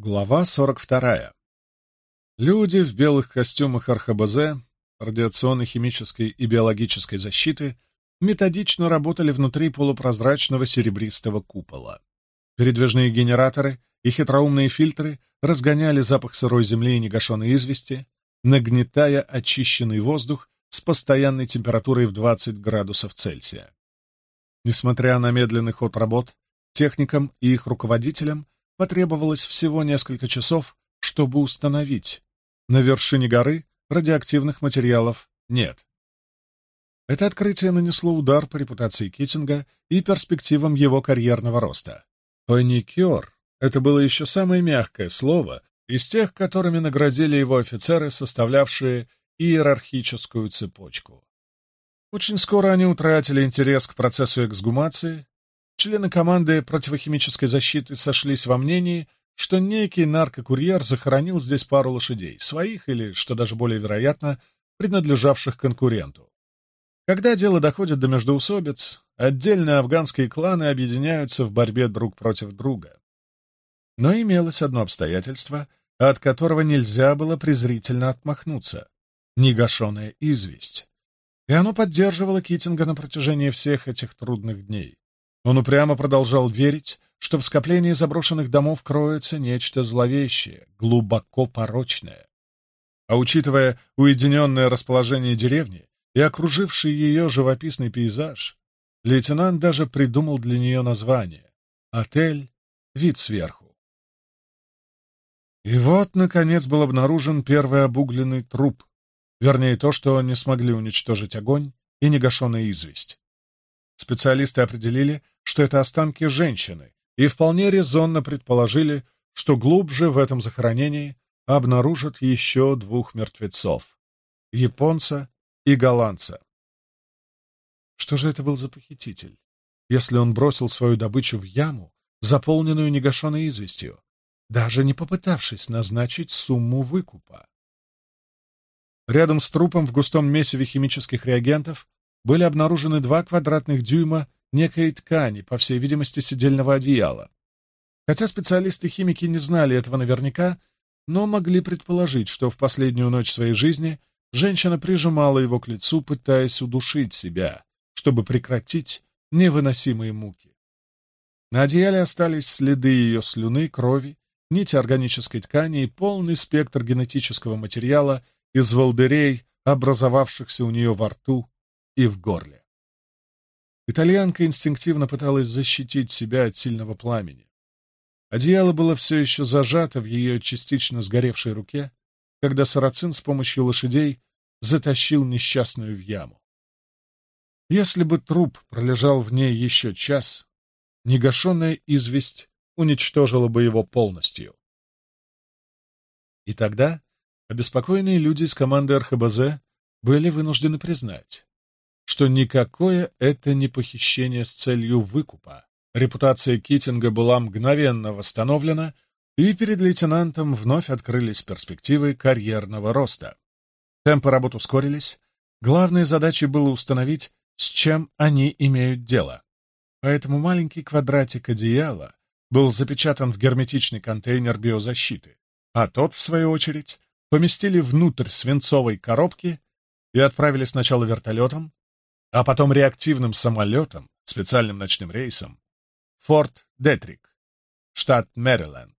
Глава 42. Люди в белых костюмах РХБЗ, радиационной, химической и биологической защиты методично работали внутри полупрозрачного серебристого купола. Передвижные генераторы и хитроумные фильтры разгоняли запах сырой земли и негашенной извести, нагнетая очищенный воздух с постоянной температурой в 20 градусов Цельсия. Несмотря на медленный ход работ, техникам и их руководителям – потребовалось всего несколько часов, чтобы установить. На вершине горы радиоактивных материалов нет. Это открытие нанесло удар по репутации Китинга и перспективам его карьерного роста. «Паникер» — это было еще самое мягкое слово из тех, которыми наградили его офицеры, составлявшие иерархическую цепочку. Очень скоро они утратили интерес к процессу эксгумации Члены команды противохимической защиты сошлись во мнении, что некий наркокурьер захоронил здесь пару лошадей, своих или, что даже более вероятно, принадлежавших конкуренту. Когда дело доходит до междоусобиц, отдельные афганские кланы объединяются в борьбе друг против друга. Но имелось одно обстоятельство, от которого нельзя было презрительно отмахнуться — негашенная известь. И оно поддерживало Китинга на протяжении всех этих трудных дней. Он упрямо продолжал верить, что в скоплении заброшенных домов кроется нечто зловещее, глубоко порочное. А учитывая уединенное расположение деревни и окруживший ее живописный пейзаж, лейтенант даже придумал для нее название — «Отель. Вид сверху». И вот, наконец, был обнаружен первый обугленный труп, вернее, то, что не смогли уничтожить огонь и негашенная известь. Специалисты определили, что это останки женщины, и вполне резонно предположили, что глубже в этом захоронении обнаружат еще двух мертвецов — японца и голландца. Что же это был за похититель, если он бросил свою добычу в яму, заполненную негашенной известью, даже не попытавшись назначить сумму выкупа? Рядом с трупом в густом месиве химических реагентов были обнаружены два квадратных дюйма некой ткани, по всей видимости, сидельного одеяла. Хотя специалисты-химики не знали этого наверняка, но могли предположить, что в последнюю ночь своей жизни женщина прижимала его к лицу, пытаясь удушить себя, чтобы прекратить невыносимые муки. На одеяле остались следы ее слюны, крови, нити органической ткани и полный спектр генетического материала из волдырей, образовавшихся у нее во рту и в горле. Итальянка инстинктивно пыталась защитить себя от сильного пламени. Одеяло было все еще зажато в ее частично сгоревшей руке, когда Сарацин с помощью лошадей затащил несчастную в яму. Если бы труп пролежал в ней еще час, негашенная известь уничтожила бы его полностью. И тогда обеспокоенные люди из команды РХБЗ были вынуждены признать, что никакое это не похищение с целью выкупа. Репутация Китинга была мгновенно восстановлена, и перед лейтенантом вновь открылись перспективы карьерного роста. Темпы работ ускорились, главной задачей было установить, с чем они имеют дело. Поэтому маленький квадратик одеяла был запечатан в герметичный контейнер биозащиты, а тот, в свою очередь, поместили внутрь свинцовой коробки и отправили сначала вертолетом, а потом реактивным самолетом, специальным ночным рейсом, Форт Детрик, штат Мэриленд.